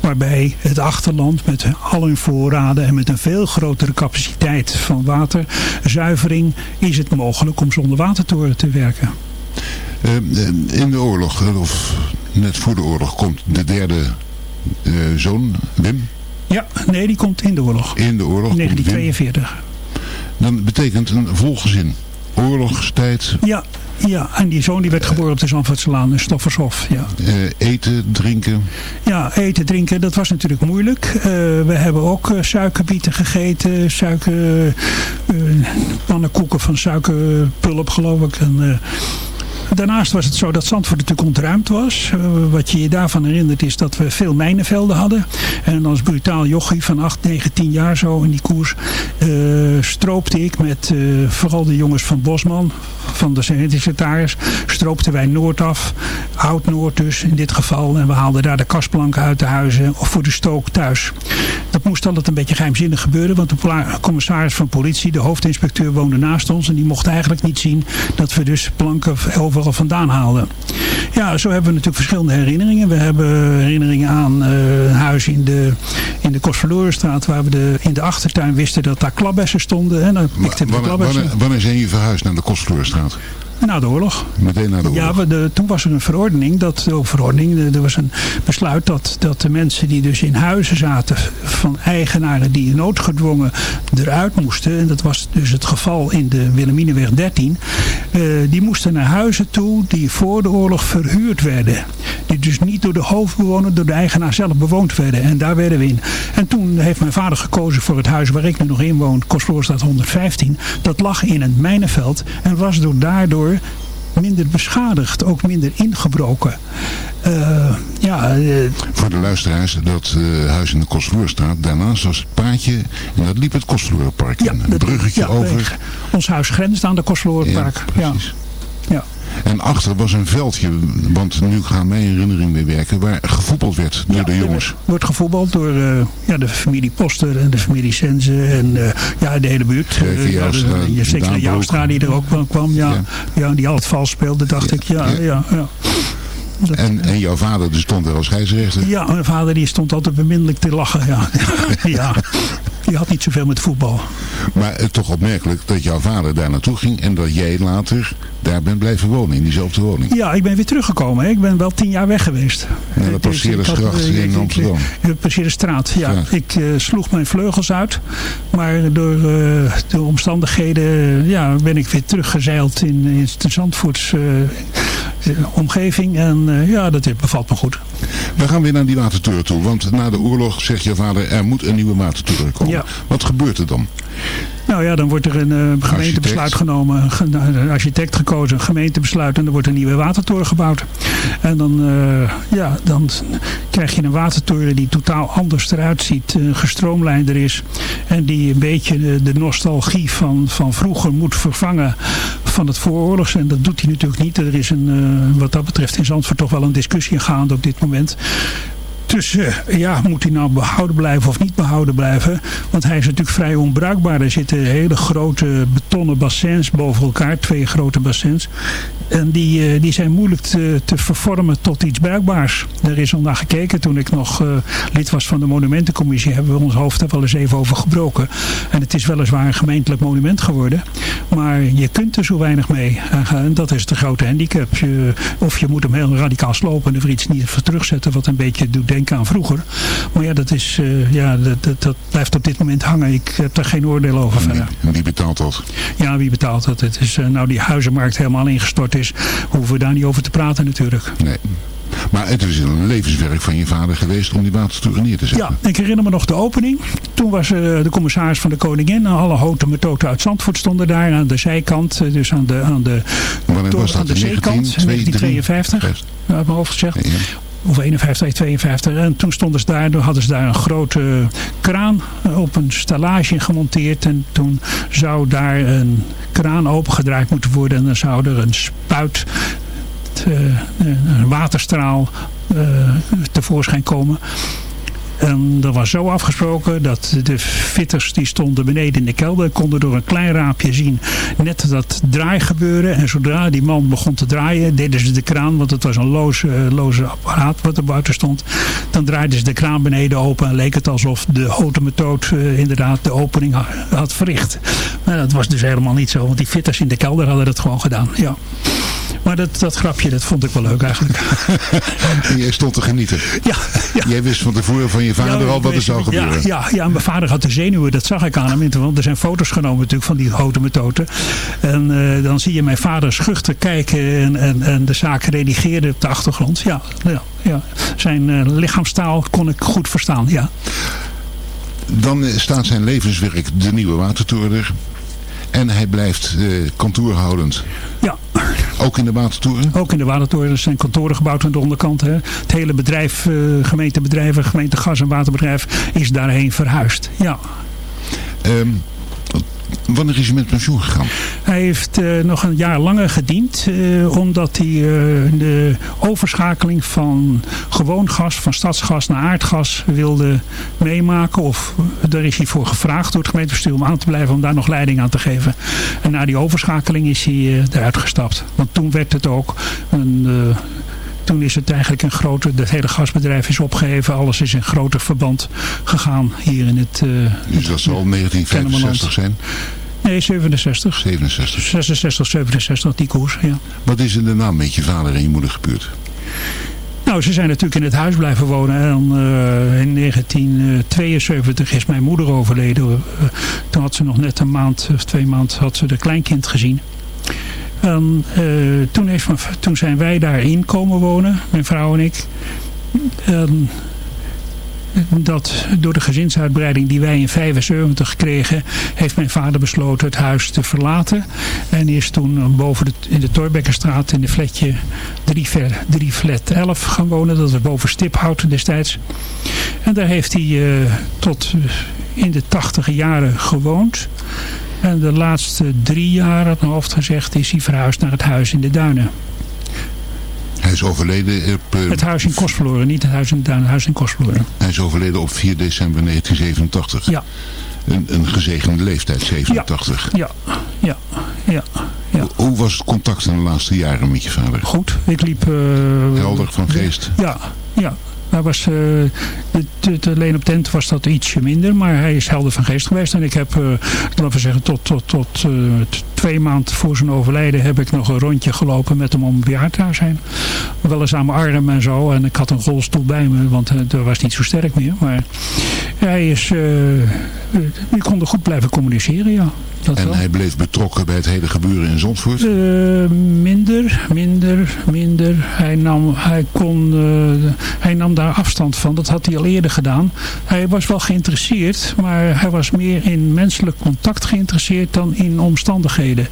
Waarbij het achterland met al hun voorraden en met een veel grotere capaciteit van waterzuivering is het mogelijk om zonder watertoren te werken. Eh, in de oorlog, eh, of net voor de oorlog, komt de derde eh, zoon, Wim, Ja, nee, die komt in de oorlog. in de oorlog. Wim. 1942. Dan betekent een volgezin. Oorlogstijd, Ja, ja, en die zoon die werd geboren op de Zandvoortslaan in Stoffershof. Ja. eh, eten, drinken. ja, eten, drinken, dat was natuurlijk moeilijk. Eh, we hebben ook eh, suikerbieten gegeten, suiker, pannenkoeken van suikerpulp geloof ik. En, Daarnaast was het zo dat Zandvoort natuurlijk ontruimd was. Eh, wat je je daarvan herinnert is dat we veel mijnenvelden hadden. En als brutaal jochie van 8, 9, 10 jaar zo in die koers... eh, stroopte ik met eh, vooral de jongens van Bosman, van de secretaris... stroopten wij Noord af, Oud-Noord dus in dit geval. En we haalden daar de kastplanken uit de huizen of voor de stook thuis. Dat moest altijd een beetje geheimzinnig gebeuren. Want de commissaris van politie, de hoofdinspecteur, woonde naast ons. En die mocht eigenlijk niet zien dat we dus planken overal vandaan haalden. Ja, zo hebben we natuurlijk verschillende herinneringen. We hebben herinneringen aan eh, een huis in de, in de Kostverlorenstraat. Waar we de, in de achtertuin wisten dat daar klabbessen stonden. En dan pikten we Wanneer, klabbessen. wanneer, wanneer zijn jullie verhuisd naar de Kostvloerstraat? Na de oorlog. Meteen na de oorlog. Ja, we de, toen was er een verordening. Dat, verordening er was een besluit dat, dat de mensen die dus in huizen zaten van eigenaren die noodgedwongen eruit moesten. En dat was dus het geval in de Wilhelminenweg 13. eh, die moesten naar huizen toe die voor de oorlog verhuurd werden. Die dus niet door de hoofdbewoner, door de eigenaar zelf bewoond werden. En daar werden we in. En toen heeft mijn vader gekozen voor het huis waar ik nu nog in woon. Kostverlorenstraat 115. Dat lag in het mijnenveld. En was door daardoor minder beschadigd, ook minder ingebroken. Eh, ja, eh, Voor de luisteraars, dat eh, huis in de Kostvloerstraat, daarnaast was het paadje en dat liep het Kostvloerpark in. Een bruggetje ja, over. Ons huis grenst aan de Kostverlorenpark. Ja, precies. Ja. En achter was een veldje, want nu gaan mijn herinnering weer werken, waar gevoetbald werd door de jongens. Er wordt gevoetbald door eh, ja, de familie Poster en de familie Sense en eh, ja, de hele buurt. Zeker Eh, ja, de- je zeker de Joustra die er ook kwam. Ja, Ja. ja. die altijd vals speelde, dacht ik. Ja, ja. Ja, En, en jouw vader die stond er als scheidsrechter. ja. mijn vader die stond altijd beminnelijk te lachen. Ja, ja. Die had niet zoveel met voetbal. Maar het toch opmerkelijk dat jouw vader daar naartoe ging en dat jij later daar bent blijven wonen, in diezelfde woning. Ja, ik ben weer teruggekomen. hè. Ik ben wel tien jaar weg geweest. Naar de Dus ik Passeerdersgracht had, eh, in Amsterdam. De Passeerderstraat, ja. Ja. Ik eh, sloeg mijn vleugels uit. Maar door eh, de omstandigheden ja, ben ik weer teruggezeild in, in de Zandvoorts omgeving. En eh, ja, dat bevalt me goed. We gaan weer naar die watertoren toe, want na de oorlog zegt jouw vader er moet een nieuwe watertoren komen. Ja. Wat gebeurt er dan? Nou ja, dan wordt er een eh, gemeentebesluit Architect. genomen, een architect gekozen, een gemeentebesluit en er wordt een nieuwe watertoren gebouwd. En dan, eh, ja, dan krijg je een watertoren die totaal anders eruit ziet, eh, gestroomlijnder is en die een beetje de, de nostalgie van, van vroeger moet vervangen van het vooroorlogs. En dat doet hij natuurlijk niet. Er is een, eh, wat dat betreft in Zandvoort toch wel een discussie gaande op dit moment tussen, ja, moet hij nou behouden blijven of niet behouden blijven? Want hij is natuurlijk vrij onbruikbaar. Er zitten hele grote betonnen bassins boven elkaar, twee grote bassins. En die, eh, die zijn moeilijk te, te vervormen tot iets bruikbaars. Er is al naar gekeken. Toen ik nog eh, lid was van de monumentencommissie hebben we ons hoofd er wel eens even over gebroken. En het is weliswaar een gemeentelijk monument geworden. Maar je kunt er zo weinig mee. Eh, En dat is de grote handicap. Of je moet hem heel radicaal slopen en er iets niet voor terugzetten. Wat een beetje doet denken aan vroeger. Maar ja, dat, is, eh, ja dat, dat, dat blijft op dit moment hangen. Ik heb daar geen oordeel over verder. en wie betaalt dat? Ja, wie betaalt dat? Het is, eh, nou, die huizenmarkt helemaal ingestort is. Hoeven we daar niet over te praten natuurlijk. Nee. Maar het is een levenswerk van je vader geweest om die watertoren neer te zetten. Ja, ik herinner me nog de opening. Toen was eh, de commissaris van de Koningin. Alle houten methoden uit Zandvoort stonden daar aan de zijkant. Dus aan de, aan de, Wanneer was dat? aan de zeekant. 1952? 1952. Uit mijn hoofd gezegd. Ja. Of 51, 52. En toen stonden ze daar, hadden ze daar een grote kraan op een stallage gemonteerd. En toen zou daar een kraan opengedraaid moeten worden. En dan zou er een spuit, te- een waterstraal eh, tevoorschijn komen. En dat was zo afgesproken dat de fitters die stonden beneden in de kelder konden door een klein raampje zien net dat draai gebeuren. En zodra die man begon te draaien deden ze de kraan, want het was een loze, eh, loze apparaat wat er buiten stond. Dan draaiden ze de kraan beneden open en leek het alsof de houten methode eh, inderdaad de opening ha- had verricht. Maar dat was dus helemaal niet zo, want die fitters in de kelder hadden het gewoon gedaan. Ja. Maar dat, dat grapje, dat vond ik wel leuk eigenlijk. En jij stond te genieten. Ja, ja. Jij wist van tevoren van je vader Ja, al wat er zou gebeuren. Ja, ja, mijn vader had de zenuwen, dat zag ik aan hem. Want er zijn foto's genomen natuurlijk van die houten methode. En eh, dan zie je mijn vader schuchter kijken en, en, en de zaak redigeren op de achtergrond. Ja, ja, ja. zijn eh, lichaamstaal kon ik goed verstaan, ja. Dan eh, staat zijn levenswerk de nieuwe watertoren er. En hij blijft eh, kantoorhoudend. Ja, Ook in de watertoren? ook in de Watertoren zijn kantoren gebouwd aan de onderkant. Hè. Het hele bedrijf, eh, gemeentebedrijven, gemeente gas- en waterbedrijf is daarheen verhuisd. Ja. Ehm, wanneer is hij met pensioen gegaan? Hij heeft eh, nog een jaar langer gediend, eh, omdat hij eh, de overschakeling van gewoon gas, van stadsgas naar aardgas wilde meemaken. Of daar is hij voor gevraagd door het gemeentebestuur om aan te blijven, om daar nog leiding aan te geven. En na die overschakeling is hij eruit gestapt. Want toen werd het ook een... toen is het eigenlijk een grote, het hele gasbedrijf is opgeheven. Alles is in groter verband gegaan hier in het... eh, Dus dat zal 1965 zijn? Nee, 67. 67. 66, 67, die koers, ja. Wat is er de naam met je vader en je moeder gebeurd? Nou, ze zijn natuurlijk in het huis blijven wonen. En eh, in 1972 is mijn moeder overleden. Eh, toen had ze nog net een maand of twee maanden had ze de kleinkind gezien. En eh, toen, toen zijn wij daarin komen wonen, mijn vrouw en ik. En dat door de gezinsuitbreiding die wij in 75 kregen, heeft mijn vader besloten het huis te verlaten. En is toen eh, boven de, in de Torbekkerstraat in de flatje 3, ver- 3 flat 11 gaan wonen. Dat was boven Stiphout destijds. En daar heeft hij eh, tot in de tachtige jaren gewoond. En de laatste drie jaar, had mijn hoofd gezegd, is hij verhuisd naar het huis in de Duinen. Hij is overleden op, eh, Het huis in Kostverloren, niet het huis in de Duinen, het huis in Kostverloren. hij is overleden op 4 december 1987. Ja. Een, een gezegende leeftijd, 87. Ja, ja, ja. ja. Hoe- Hoe was het contact in de laatste jaren met je vader? Goed, ik liep... eh, Helder van geest? Ja, ja. Hij was, eh, het, het alleen op tent was dat ietsje minder, maar hij is helder van geest geweest. En ik heb, eh, laten we zeggen, tot, tot, tot eh, twee maanden voor zijn overlijden heb ik nog een rondje gelopen met hem om bejaardhuis heen. Wel eens aan mijn arm en zo. En ik had een rolstoel bij me, want hij was niet zo sterk meer. Maar hij is, eh we konden goed blijven communiceren, ja. Dat En wel. hij bleef betrokken bij het hele gebeuren in Zandvoort. Eh, minder, minder, minder. Hij nam, hij, kon, eh, hij nam daar afstand van. Dat had hij al eerder gedaan. Hij was wel geïnteresseerd, maar hij was meer in menselijk contact geïnteresseerd dan in omstandigheden.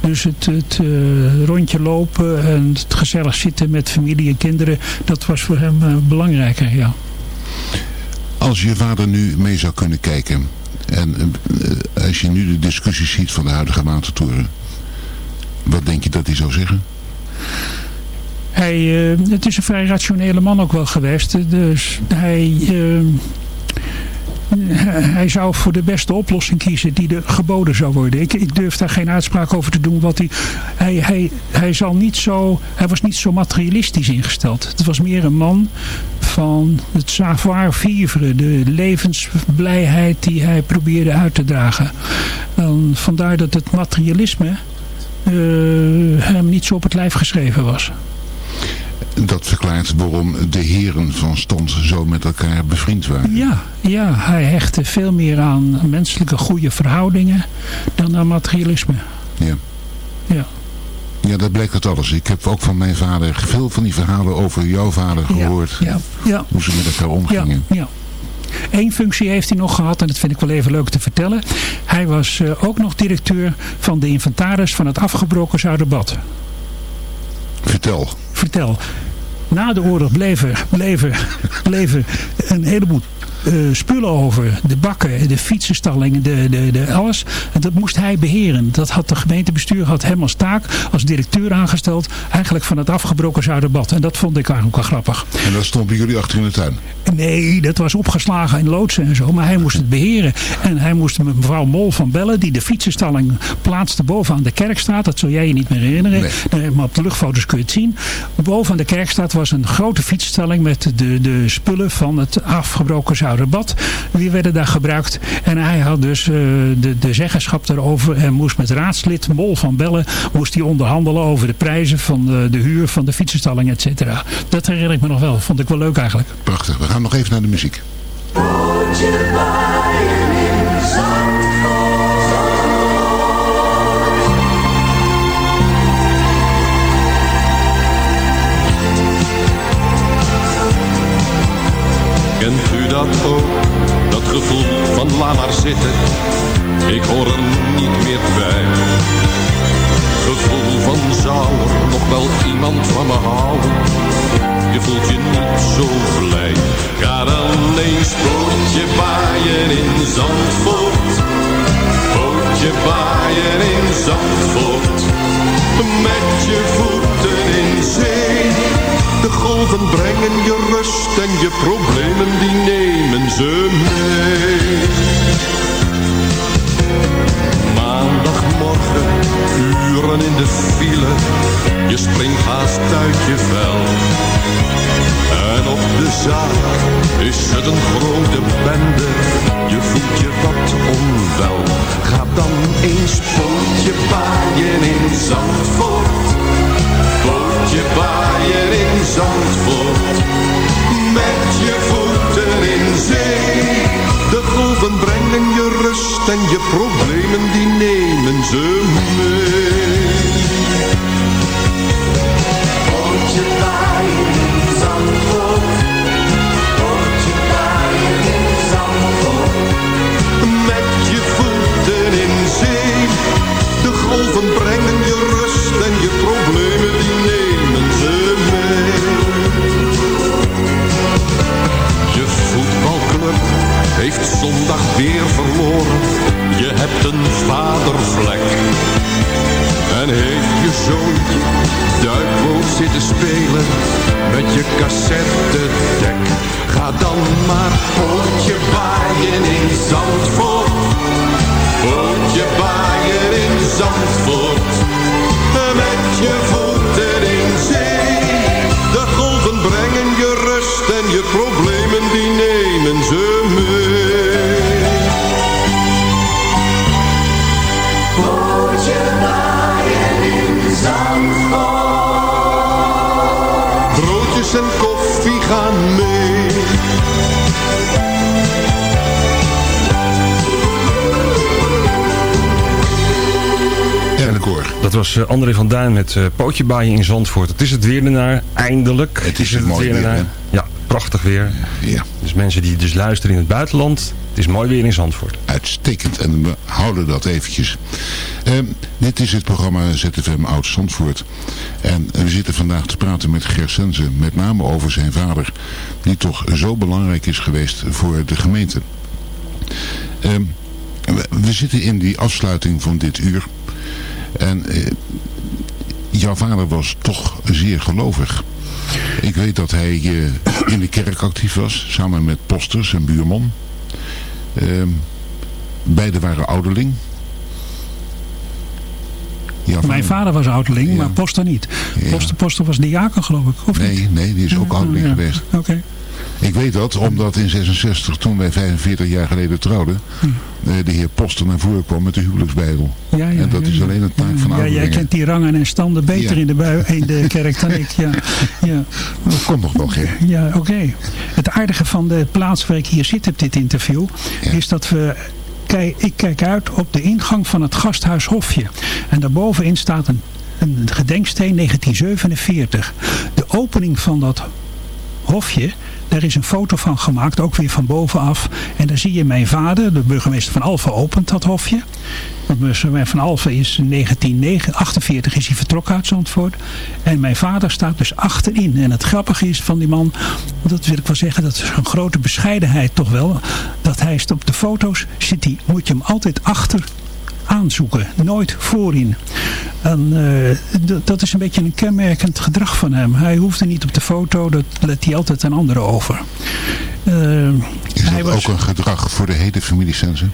Dus het, het eh, rondje lopen en het gezellig zitten met familie en kinderen, dat was voor hem eh, belangrijker, ja. Als je vader nu mee zou kunnen kijken. En eh, als je nu de discussies ziet van de huidige watertoren. Wat denk je dat hij zou zeggen? Hij, eh, het is een vrij rationele man ook wel geweest. Dus hij, eh, hij zou voor de beste oplossing kiezen die er geboden zou worden. Ik, ik durf daar geen uitspraak over te doen. Wat hij, hij, hij, hij, zal niet zo, hij was niet zo materialistisch ingesteld. Het was meer een man van het savoir-vivre. De levensblijheid die hij probeerde uit te dragen. En vandaar dat het materialisme eh, hem niet zo op het lijf geschreven was. Dat verklaart waarom de heren van stand zo met elkaar bevriend waren. Ja, ja, hij hechtte veel meer aan menselijke goede verhoudingen dan aan materialisme. Ja. Ja. Ja, dat blijkt uit alles. Ik heb ook van mijn vader veel van die verhalen over jouw vader gehoord. Ja, ja. Hoe ze met elkaar omgingen. ja. Eén functie heeft hij nog gehad en dat vind ik wel even leuk te vertellen. Hij was eh, ook nog directeur van de inventaris van het afgebroken Zuiderbad. Vertel. Vertel. Na de oorlog bleven, bleven, bleven een heleboel eh, spullen over. De bakken, de fietsenstallingen, de, de, de, alles. En dat moest hij beheren. Dat had de gemeentebestuur had hem als taak, als directeur aangesteld. Eigenlijk van het afgebroken Zuiderbad. En dat vond ik eigenlijk wel grappig. En dat stond bij jullie achter in de tuin. Nee, dat was opgeslagen in loodsen en zo. Maar hij moest het beheren. En hij moest met mevrouw Mol van Bellen, die de fietsenstalling plaatste boven aan de Kerkstraat. Dat zul jij je niet meer herinneren. Nee, maar op de luchtfoto's kun je het zien. Boven aan de Kerkstraat was een grote fietsenstalling met de, de spullen van het afgebroken Zuiderbad. Die werden daar gebruikt. En hij had dus eh, de, de zeggenschap daarover. En moest met raadslid Mol van Bellen moest hij onderhandelen over de prijzen van de, de huur van de fietsenstalling, et cetera. Dat herinner ik me nog wel. Vond ik wel leuk eigenlijk. Prachtig. We gaan nog even naar de muziek. Zitten, ik hoor er niet meer bij. Gevoel van zou nog wel iemand van me houden, je voelt je niet zo blij. Ga dan eens pootje baaien in Zandvoort, pootje baaien in Zandvoort, met je voeten in zee. De golven brengen je rust en je problemen maar pootje baaien in Zandvoort. Dat was eh, André van Duin met eh, Pootje Baaien in Zandvoort. Het is het weer ernaar, eindelijk. Het is het mooi weer, ernaar. hè? Ja, prachtig weer. Ja. Dus mensen die dus luisteren in het buitenland, het is mooi weer in Zandvoort. Uitstekend. En we houden dat eventjes. Ehm, dit is het programma ZFM Oud Zandvoort. En we zitten vandaag te praten met Ger Sense. Met name over zijn vader. Die toch zo belangrijk is geweest voor de gemeente. Ehm, we, we zitten in die afsluiting van dit uur. En eh, jouw vader was toch zeer gelovig. Ik weet dat hij eh, in de kerk actief was. Samen met posters en buurman. Ehm beide waren ouderling. Mijn vader was ouderling, maar Poster niet. Poster, Poster was diaken geloof ik, of Nee, niet? nee, die is ook ouderling Ja, geweest. Oké. Ik weet dat, omdat in 66, toen wij 45 jaar geleden trouwden, eh, de heer Poster naar voren kwam met de huwelijksbijbel. Hm. Ja, ja, en dat ja, is alleen een taak van Ja, jij kent die rangen en standen beter in, de bui, in de kerk dan ik. Ja, ja. Dat komt nog wel, Ger. Ja, oké. Het aardige van de plaats waar ik hier zit op dit interview... is dat we... Kijk, ik kijk uit op de ingang van het gasthuis Hofje. En daarbovenin staat een, een gedenksteen 1947. De opening van dat hofje... Daar is een foto van gemaakt, ook weer van bovenaf. En daar zie je mijn vader, de burgemeester van Alphen, opent dat hofje. Want burgemeester van Alphen is in 1948 is hij vertrokken uit Zandvoort. En mijn vader staat dus achterin. En het grappige is van die man, dat wil ik wel zeggen, dat is een grote bescheidenheid toch wel. Dat hij op de foto's, zit hij, moet je hem altijd achter aanzoeken. Nooit voorin. En eh, dat is een beetje een kenmerkend gedrag van hem. Hij hoefde niet op de foto, dat let hij altijd aan anderen over. Eh, Is hij dat was- ook een gedrag voor de hele familie Sense?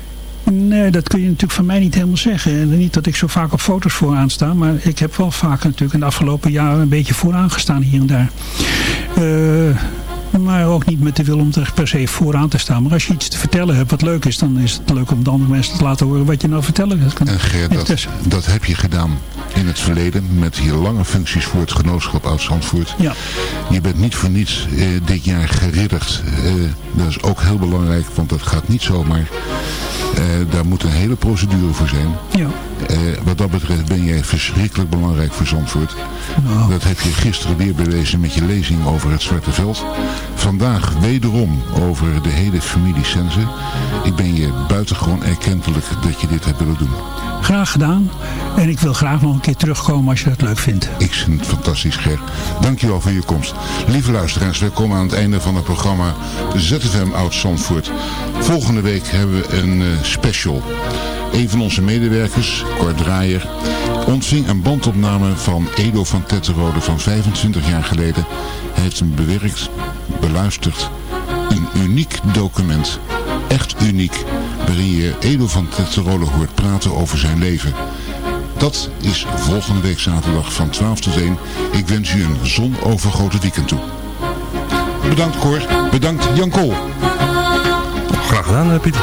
Nee, dat kun je natuurlijk van mij niet helemaal zeggen. En niet dat ik zo vaak op foto's vooraan sta. Maar ik heb wel vaak natuurlijk in de afgelopen jaren een beetje vooraan gestaan hier en daar. Eh, maar ook niet met de wil om er per se vooraan te staan. Maar als je iets te vertellen hebt wat leuk is, dan is het leuk om de andere mensen te laten horen wat je nou vertellen kan. En Ger, Het dat, dat heb je gedaan in het verleden met je lange functies voor het genootschap oud Zandvoort. Ja. Je bent niet voor niets eh, dit jaar geridderd. Eh, dat is ook heel belangrijk, want dat gaat niet zomaar. Eh, daar moet een hele procedure voor zijn. Ja. Eh, wat dat betreft ben jij verschrikkelijk belangrijk voor Zandvoort. Nou. Dat heb je gisteren weer bewezen met je lezing over het Zwarte Veld. Vandaag wederom over de hele familie Sense. Ik ben je buitengewoon erkentelijk dat je dit hebt willen doen. Graag gedaan. En ik wil graag nog een keer terugkomen als je dat leuk vindt. Ik vind het fantastisch, Ger. Dankjewel voor je komst. Lieve luisteraars, we komen aan het einde van het programma ZFM Oud Zandvoort. Volgende week hebben we een eh, special. Een van onze medewerkers, Cor Draaier, ontving een bandopname van Edo van Tetterode van 25 jaar geleden. Hij heeft hem bewerkt, beluisterd. Een uniek document. Echt uniek. Waarin je Edo van Tetterode hoort praten over zijn leven. Dat is volgende week zaterdag van 12 tot 1. Ik wens u een zonovergoten weekend toe. Bedankt Cor. Bedankt Jan Kool. Graag gedaan, eh, Pieter.